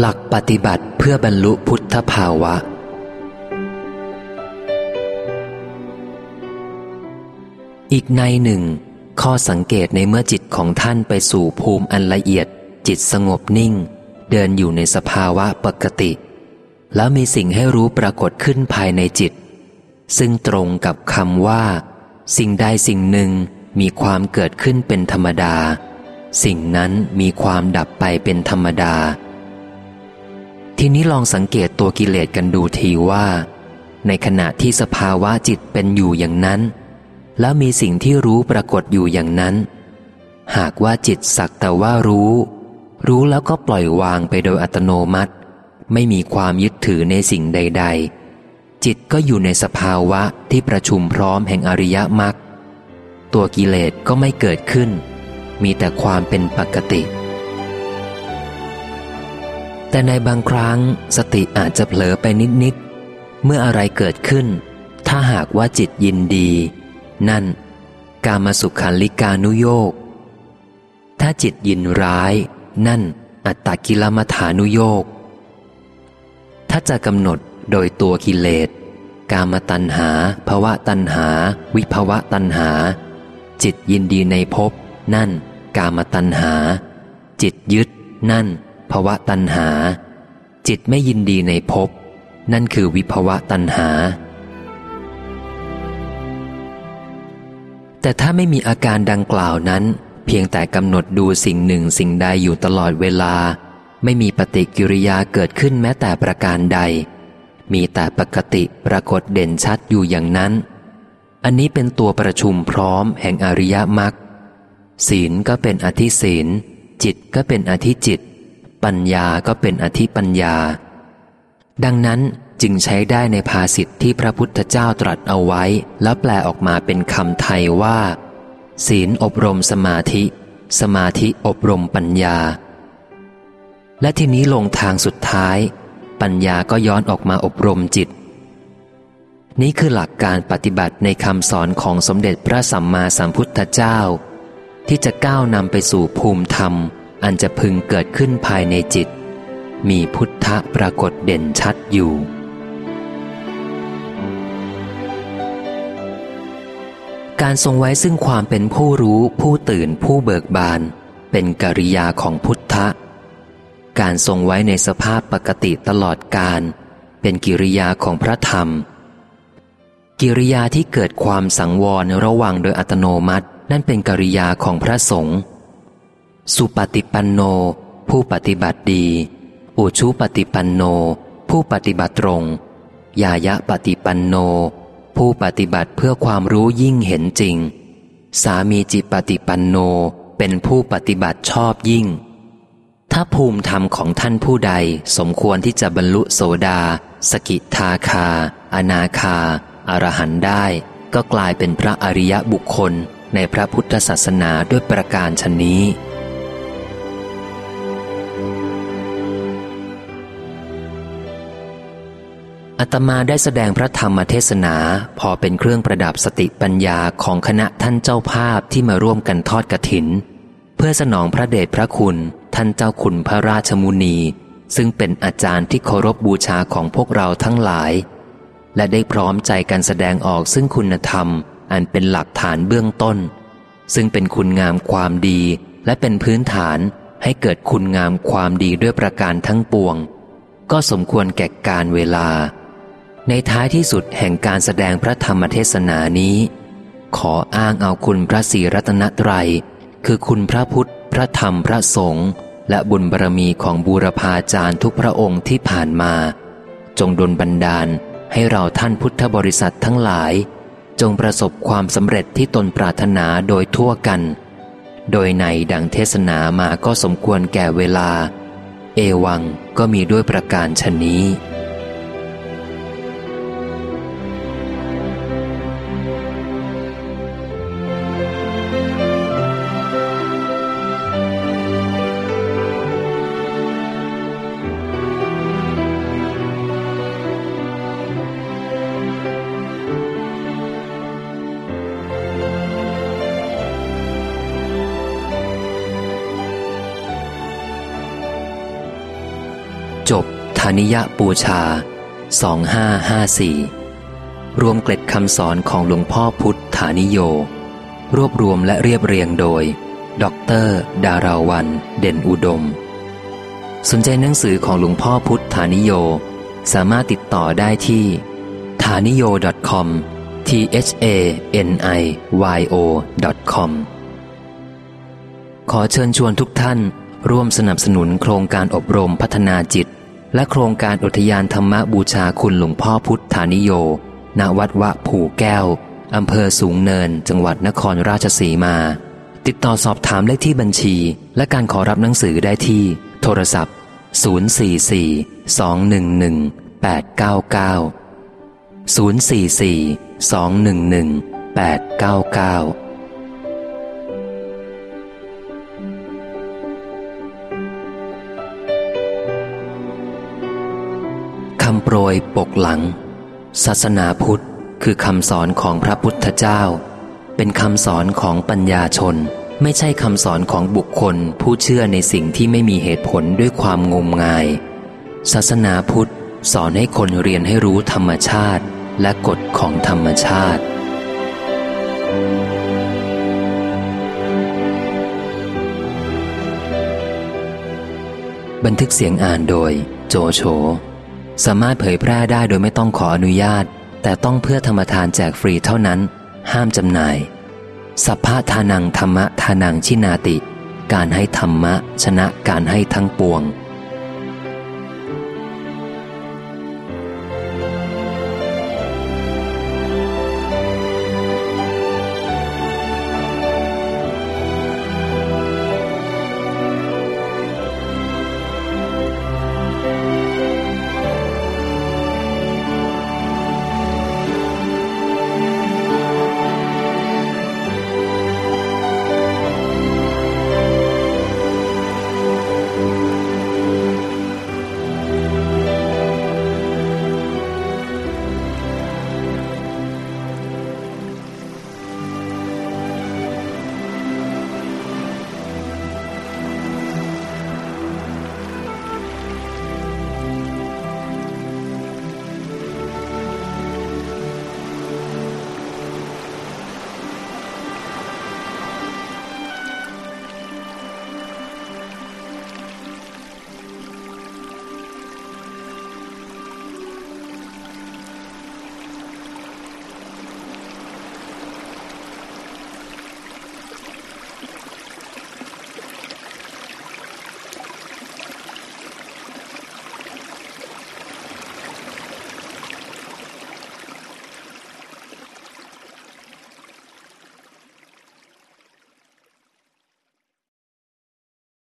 หลักปฏิบัติเพื่อบรรลุพุทธภาวะ อีกในหนึ่ง ข้อสังเกตในเมื่อจิตของท่านไปสู่ภูมิอันละเอียด จิตสงบนิ่ง เดินอยู่ในสภาวะปกติ แล้วมีสิ่งให้รู้ปรากฏขึ้นภายในจิต ซึ่งตรงกับคำว่า สิ่งใดสิ่งหนึ่งมีความเกิดขึ้นเป็นธรรมดา สิ่งนั้นมีความดับไปเป็นธรรมดา ทีนี้ลองสังเกตตัวกิเลสกันดูทีว่า ในขณะที่สภาวะจิตเป็นอยู่อย่างนั้น แล้วมีสิ่งที่รู้ปรากฏอยู่อย่างนั้น หากว่าจิตสักแต่ว่ารู้ รู้แล้วก็ปล่อยวางไปโดยอัตโนมัติ ไม่มีความยึดถือในสิ่งใด ๆ จิตก็อยู่ในสภาวะที่ประชุมพร้อมแห่งอริยมรรคตัวกิเลสก็ไม่เกิดขึ้น มีแต่ความเป็นปกติ แต่ในบางครั้งสติอาจจะเผลอไปนิด ๆ เมื่ออะไรเกิดขึ้น ถ้าหากว่าจิตยินดี นั่น กามสุขันลิกานุโยกถ้าจิตยินร้าย นั่น อัตตกิลมัฐานุโยกถ้าจะกำหนด โดยตัวกิเลส กามตัณหาภวะตัณหา วิภวะตัณหา จิตยินดีในภพนั่น กามตัณหา จิตยึด นั่นภวะตัณหา จิตไม่ยินดีในภพนั่นคือวิภวะตัณหา แต่ถ้าไม่มีอาการดังกล่าวนั้น เพียงแต่กำหนดดูสิ่งหนึ่งสิ่งใดอยู่ตลอดเวลา ไม่มีปฏิกิริยาเกิดขึ้นแม้แต่ประการใด มีแต่ปกติปรากฏเด่นชัดอยู่อย่างนั้น อันนี้เป็นตัวประชุมพร้อมแห่งอริยมรรคศีลก็เป็นอธิศีล จิตก็เป็นอธิจิต ปัญญาก็เป็นอธิปัญญา ดังนั้นจึงใช้ได้ในภาษิตที่พระพุทธเจ้าตรัสเอาไว้ แล้วแปลออกมาเป็นคำไทยว่า ศีลอบรมสมาธิ สมาธิอบรมปัญญา และทีนี้ลงทางสุดท้าย ปัญญาก็ย้อนออกมาอบรมจิต นี้คือหลักการปฏิบัติในคำสอนของสมเด็จพระสัมมาสัมพุทธเจ้า ที่จะก้าวนำไปสู่ภูมิธรรม อันจะพึงเกิดขึ้นภายในจิต มีพุทธะปรากฏเด่นชัดอยู่ การทรงไว้ซึ่งความเป็นผู้รู้ผู้ตื่นผู้เบิกบาน เป็นกิริยาของพุทธ การทรงไว้ในสภาพปกติตลอดการ เป็นกิริยาของพระธรรม กิริยาที่เกิดความสังวรระวังโดยอัตโนมัติ นั่นเป็นกิริยาของพระสงฆ์สุปฏิปันโน ผู้ปฏิบัติดี อุชุปฏิปันโน ผู้ปฏิบัติตรง ยายะปฏิปันโน ผู้ปฏิบัติเพื่อความรู้ยิ่งเห็นจริง สามีจิปฏิปันโนเป็นผู้ปฏิบัติชอบยิ่ง ถ้าภูมิธรรมของท่านผู้ใดสมควรที่จะบรรลุโสดา สกิทาคา อนาคา อรหันได้ ก็กลายเป็นพระอริยบุคคลในพระพุทธศาสนาด้วยประการชนนี้อาตมาได้แสดงพระธรรมเทศนาพอเป็นเครื่องประดับสติปัญญาของคณะท่านเจ้าภาพที่มาร่วมกันทอดกระถิน เพื่อสนองพระเดชพระคุณ ท่านเจ้าคุณพระราชมุนี ซึ่งเป็นอาจารย์ที่เคารพบบูชาของพวกเราทั้งหลาย และได้พร้อมใจกันแสดงออกซึ่งคุณธรรม อันเป็นหลักฐานเบื้องต้น ซึ่งเป็นคุณงามความดีและเป็นพื้นฐานให้เกิดคุณงามความดีด้วยประการทั้งปวง ก็สมควรแก่การเวลา ในท้ายที่สุดแห่งการแสดงพระธรรมเทศนานี้ ขออ้างเอาคุณพระศรีรัตนตรัย คือคุณพระพุทธ พระธรรมพระสงฆ์และบุญบารมีของบูรพาจารย์ทุกพระองค์ที่ผ่านมา จงดลบันดาลให้เราท่านพุทธบริษัททั้งหลาย จงประสบความสำเร็จที่ตนปรารถนาโดยทั่วกัน โดยในดังเทศนามาก็สมควรแก่เวลา เอวังก็มีด้วยประการชนนี้ จบธานิยปูชา 2554 รวมเกล็ดคำสอนของหลวงพ่อพุทธานิโย รวบรวมและเรียบเรียงโดยด็อเตอร์ดาราวัน เด่นอุดม สนใจหนังสือของหลวงพ่อพุทธานิโย สามารถติดต่อได้ที่ฐานิโย .com t h a n i y o com ขอเชิญชวนทุกท่านร่วมสนับสนุนโครงการอบรมพัฒนาจิต และโครงการอุทยานธรรมบูชาคุณหลวงพ่อพุทธานิโย ณ วัดวะผูแก้ว อำเภอสูงเนิน จังหวัดนครราชสีมา ติดต่อสอบถามเลขที่บัญชี และการขอรับหนังสือได้ที่ โทรศัพท์ 044 211 899 044-211-899 โปรยปกหลัง ศาสนาพุทธคือคำสอนของพระพุทธเจ้า เป็นคำสอนของปัญญาชน ไม่ใช่คำสอนของบุคคลผู้เชื่อในสิ่งที่ไม่มีเหตุผลด้วยความงมงาย ศาสนาพุทธสอนให้คนเรียนให้รู้ธรรมชาติ และกฎของธรรมชาติบันทึกเสียงอ่านโดยโจโฉ สามารถเผยแพร่ได้โดยไม่ต้องขออนุญาต แต่ต้องเพื่อธรรมทานแจกฟรีเท่านั้น ห้ามจำหน่าย สัพพะทานังธรรมะทานังชินาติ การให้ธรรมะ ชนะการให้ทั้งปวง